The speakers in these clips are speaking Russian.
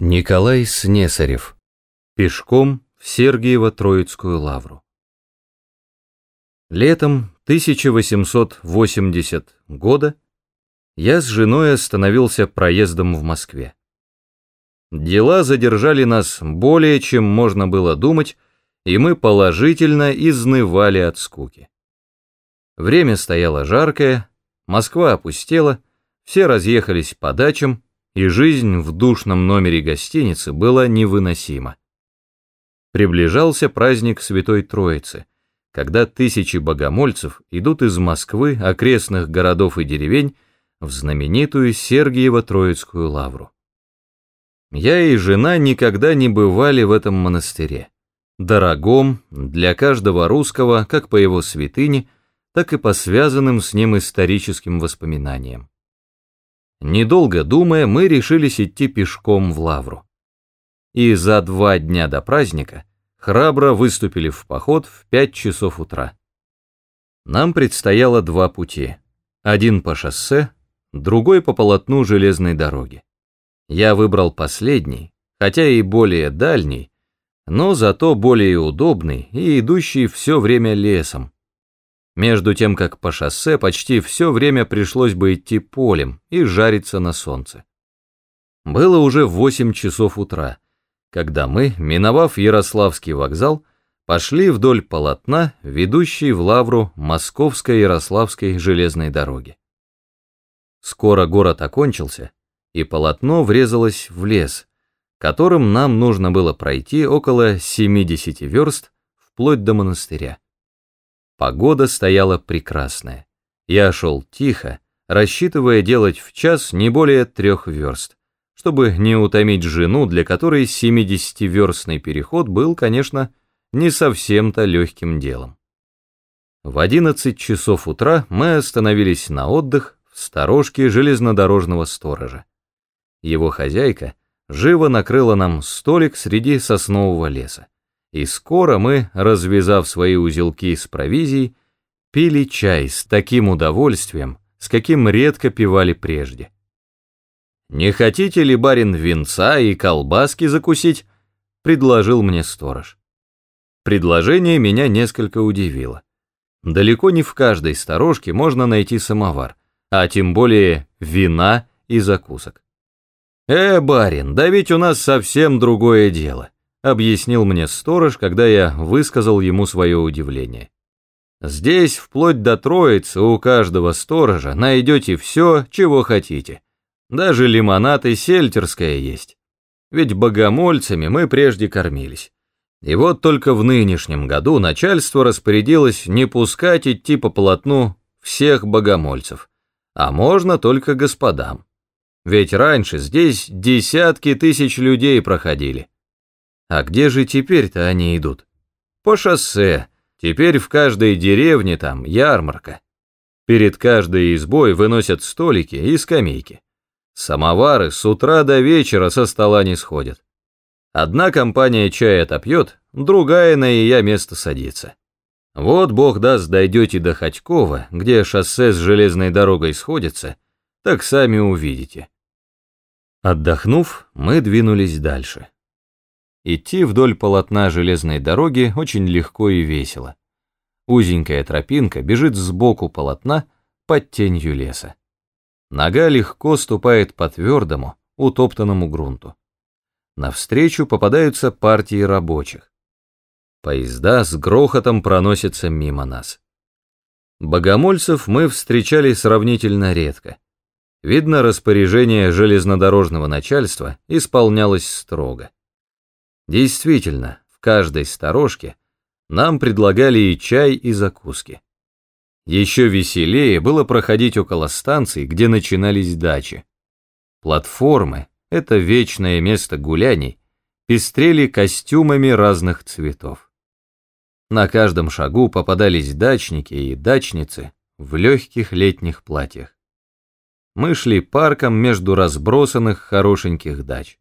Николай Снесарев. Пешком в Сергиево-Троицкую лавру. Летом 1880 года я с женой остановился проездом в Москве. Дела задержали нас более, чем можно было думать, и мы положительно изнывали от скуки. Время стояло жаркое, Москва опустела, все разъехались по дачам, и жизнь в душном номере гостиницы была невыносима. Приближался праздник Святой Троицы, когда тысячи богомольцев идут из Москвы, окрестных городов и деревень в знаменитую Сергиево-Троицкую лавру. Я и жена никогда не бывали в этом монастыре, дорогом для каждого русского как по его святыне, так и по связанным с ним историческим воспоминаниям. Недолго думая, мы решились идти пешком в Лавру. И за два дня до праздника храбро выступили в поход в пять часов утра. Нам предстояло два пути. Один по шоссе, другой по полотну железной дороги. Я выбрал последний, хотя и более дальний, но зато более удобный и идущий все время лесом, между тем как по шоссе почти все время пришлось бы идти полем и жариться на солнце. Было уже 8 часов утра, когда мы, миновав Ярославский вокзал, пошли вдоль полотна, ведущей в Лавру Московской Ярославской железной дороги. Скоро город окончился, и полотно врезалось в лес, которым нам нужно было пройти около 70 верст вплоть до монастыря. Погода стояла прекрасная. Я шел тихо, рассчитывая делать в час не более трех верст, чтобы не утомить жену, для которой 70-верстный переход был, конечно, не совсем-то легким делом. В 11 часов утра мы остановились на отдых в сторожке железнодорожного сторожа. Его хозяйка живо накрыла нам столик среди соснового леса и скоро мы, развязав свои узелки с провизией, пили чай с таким удовольствием, с каким редко пивали прежде. «Не хотите ли, барин, винца и колбаски закусить?» — предложил мне сторож. Предложение меня несколько удивило. Далеко не в каждой сторожке можно найти самовар, а тем более вина и закусок. «Э, барин, да ведь у нас совсем другое дело объяснил мне сторож, когда я высказал ему свое удивление. Здесь, вплоть до троицы, у каждого сторожа найдете все, чего хотите. Даже лимонад и сельтерское есть. Ведь богомольцами мы прежде кормились. И вот только в нынешнем году начальство распорядилось не пускать идти по полотну всех богомольцев, а можно только господам. Ведь раньше здесь десятки тысяч людей проходили. А где же теперь-то они идут? По шоссе. Теперь в каждой деревне там ярмарка. Перед каждой избой выносят столики и скамейки. Самовары с утра до вечера со стола не сходят. Одна компания чая отопьет, другая на ее место садится. Вот бог даст, дойдете до Ходькова, где шоссе с железной дорогой сходится, так сами увидите. Отдохнув, мы двинулись дальше. Идти вдоль полотна железной дороги очень легко и весело. Узенькая тропинка бежит сбоку полотна под тенью леса. Нога легко ступает по твердому, утоптанному грунту. Навстречу попадаются партии рабочих. Поезда с грохотом проносятся мимо нас. Богомольцев мы встречали сравнительно редко. Видно, распоряжение железнодорожного начальства исполнялось строго. Действительно, в каждой сторожке нам предлагали и чай, и закуски. Еще веселее было проходить около станций, где начинались дачи. Платформы — это вечное место гуляний, пестрели костюмами разных цветов. На каждом шагу попадались дачники и дачницы в легких летних платьях. Мы шли парком между разбросанных хорошеньких дач.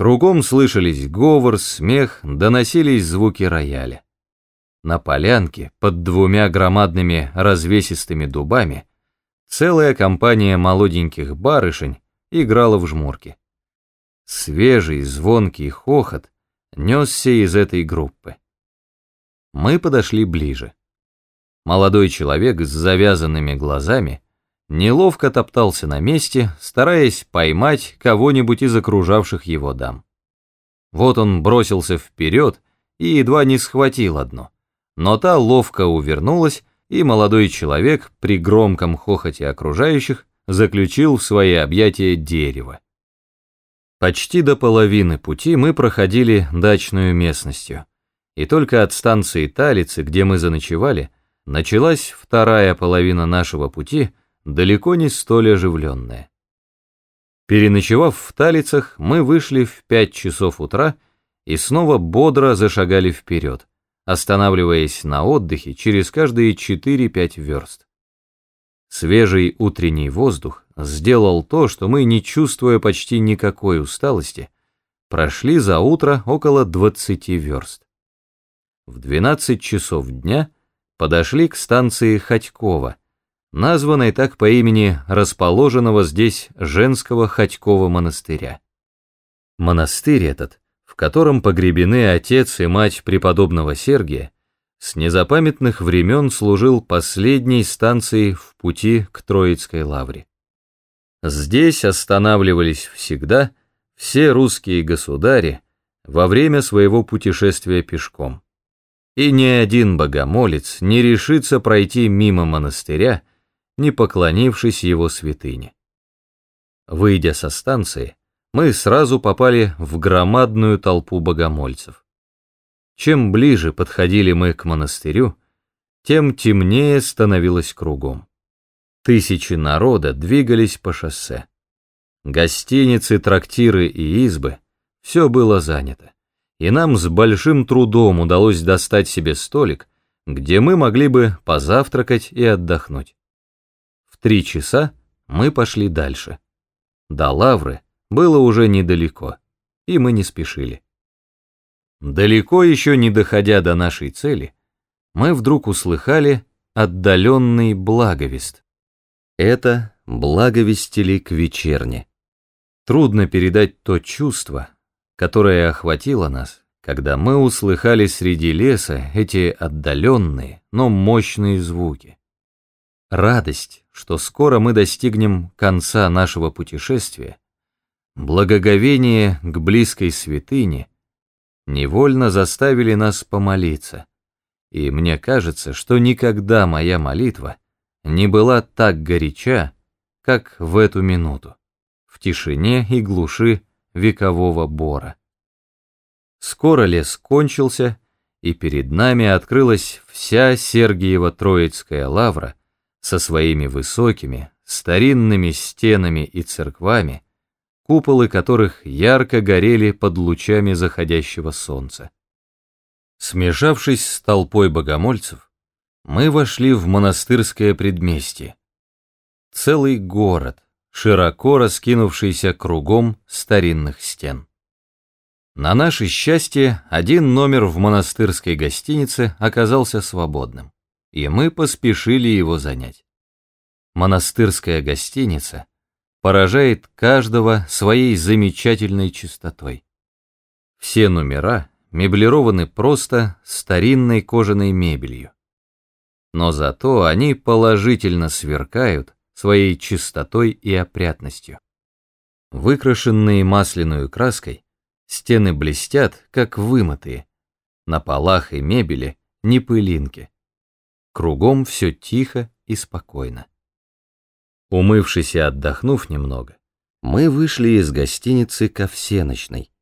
Кругом слышались говор, смех, доносились звуки рояля. На полянке, под двумя громадными развесистыми дубами, целая компания молоденьких барышень играла в жмурки. свежий звонкий хохот несся из этой группы. Мы подошли ближе. Молодой человек с завязанными глазами неловко топтался на месте, стараясь поймать кого-нибудь из окружавших его дам. Вот он бросился вперед и едва не схватил одну, но та ловко увернулась, и молодой человек при громком хохоте окружающих заключил в свои объятия дерево. Почти до половины пути мы проходили дачную местностью, и только от станции Талицы, где мы заночевали, началась вторая половина нашего пути, далеко не столь оживленная. Переночевав в Талицах, мы вышли в пять часов утра и снова бодро зашагали вперед, останавливаясь на отдыхе через каждые 4-5 верст. Свежий утренний воздух сделал то, что мы, не чувствуя почти никакой усталости, прошли за утро около 20 верст. В 12 часов дня подошли к станции Ходькова, названной так по имени расположенного здесь женского Ходькова монастыря. Монастырь этот, в котором погребены отец и мать преподобного Сергия, с незапамятных времен служил последней станцией в пути к Троицкой лавре. Здесь останавливались всегда все русские государи во время своего путешествия пешком. И ни один богомолец не решится пройти мимо монастыря, не поклонившись его святыне. Выйдя со станции, мы сразу попали в громадную толпу богомольцев. Чем ближе подходили мы к монастырю, тем темнее становилось кругом. Тысячи народа двигались по шоссе. Гостиницы, трактиры и избы — все было занято, и нам с большим трудом удалось достать себе столик, где мы могли бы позавтракать и отдохнуть три часа мы пошли дальше. До Лавры было уже недалеко, и мы не спешили. Далеко еще не доходя до нашей цели, мы вдруг услыхали отдаленный благовест. Это благовестили к вечерне. Трудно передать то чувство, которое охватило нас, когда мы услыхали среди леса эти отдаленные, но мощные звуки. Радость, что скоро мы достигнем конца нашего путешествия, благоговение к близкой святыне невольно заставили нас помолиться, и мне кажется, что никогда моя молитва не была так горяча, как в эту минуту, в тишине и глуши векового бора. Скоро лес кончился, и перед нами открылась вся Сергиева Троицкая лавра, со своими высокими, старинными стенами и церквами, куполы которых ярко горели под лучами заходящего солнца. Смешавшись с толпой богомольцев, мы вошли в монастырское предместье. Целый город, широко раскинувшийся кругом старинных стен. На наше счастье, один номер в монастырской гостинице оказался свободным и мы поспешили его занять. Монастырская гостиница поражает каждого своей замечательной чистотой. Все номера меблированы просто старинной кожаной мебелью. Но зато они положительно сверкают своей чистотой и опрятностью. Выкрашенные масляной краской, стены блестят, как вымытые. На полах и мебели не пылинки. Кругом все тихо и спокойно. Умывшись и отдохнув немного, мы вышли из гостиницы ко всеночной.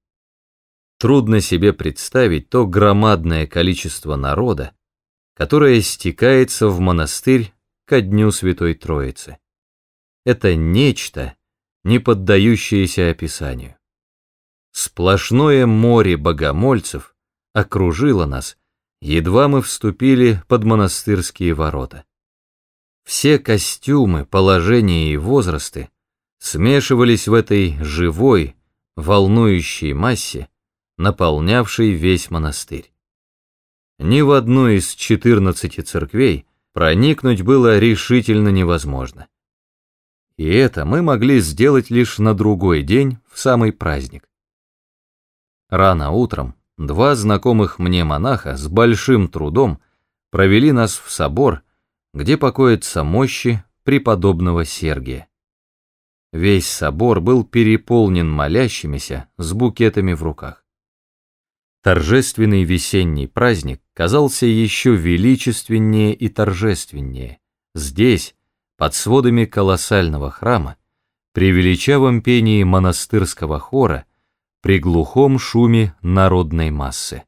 Трудно себе представить то громадное количество народа, которое стекается в монастырь ко дню Святой Троицы. Это нечто, не поддающееся описанию. Сплошное море богомольцев окружило нас едва мы вступили под монастырские ворота. Все костюмы, положения и возрасты смешивались в этой живой, волнующей массе, наполнявшей весь монастырь. Ни в одну из четырнадцати церквей проникнуть было решительно невозможно. И это мы могли сделать лишь на другой день, в самый праздник. Рано утром два знакомых мне монаха с большим трудом провели нас в собор, где покоятся мощи преподобного Сергия. Весь собор был переполнен молящимися с букетами в руках. Торжественный весенний праздник казался еще величественнее и торжественнее. Здесь, под сводами колоссального храма, при величавом пении монастырского хора, при глухом шуме народной массы.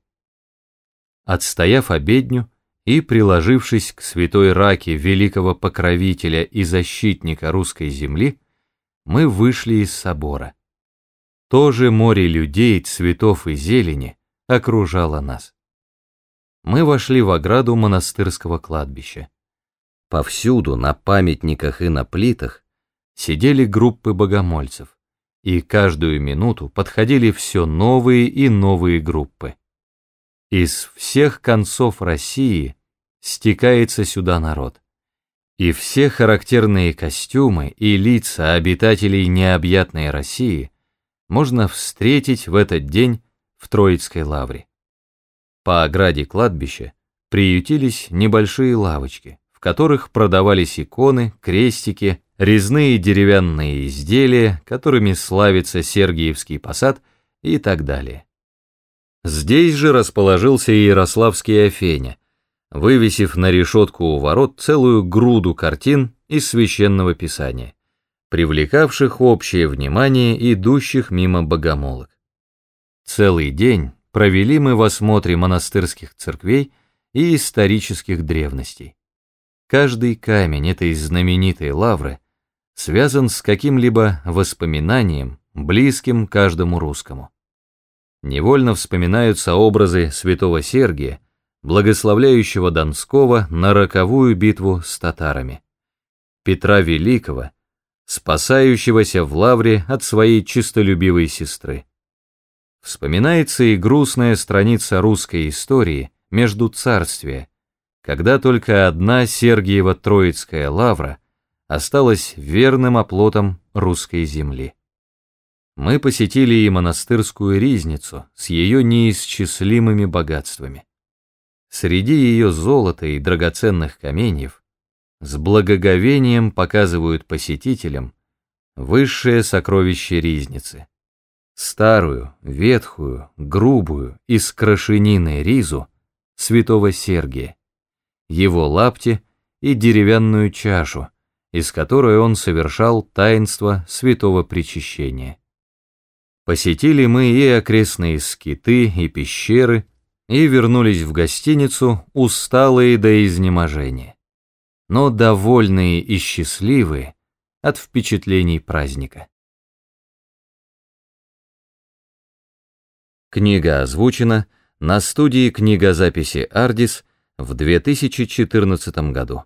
Отстояв обедню и приложившись к святой раке великого покровителя и защитника русской земли, мы вышли из собора. То же море людей, цветов и зелени окружало нас. Мы вошли в ограду монастырского кладбища. Повсюду, на памятниках и на плитах, сидели группы богомольцев, и каждую минуту подходили все новые и новые группы. Из всех концов России стекается сюда народ. И все характерные костюмы и лица обитателей необъятной России можно встретить в этот день в Троицкой лавре. По ограде кладбища приютились небольшие лавочки, в которых продавались иконы, крестики, резные деревянные изделия, которыми славится Сергиевский посад и так далее. Здесь же расположился Ярославский Афеня, вывесив на решетку у ворот целую груду картин из священного писания, привлекавших общее внимание идущих мимо богомолок. Целый день провели мы в осмотре монастырских церквей и исторических древностей. Каждый камень этой знаменитой лавры связан с каким-либо воспоминанием, близким каждому русскому. Невольно вспоминаются образы святого Сергия, благословляющего Донского на роковую битву с татарами, Петра Великого, спасающегося в лавре от своей чистолюбивой сестры. Вспоминается и грустная страница русской истории между царствия, когда только одна Сергиева Троицкая лавра осталась верным оплотом русской земли. Мы посетили и монастырскую ризницу с ее неисчислимыми богатствами. Среди ее золота и драгоценных каменьев с благоговением показывают посетителям высшее сокровище ризницы старую, ветхую, грубую, из крашенины ризу святого Сергия, его лапти и деревянную чашу, из которой он совершал таинство святого причащения. Посетили мы и окрестные скиты, и пещеры, и вернулись в гостиницу, усталые до изнеможения, но довольные и счастливые от впечатлений праздника. Книга озвучена на студии книгозаписи «Ардис» в 2014 году.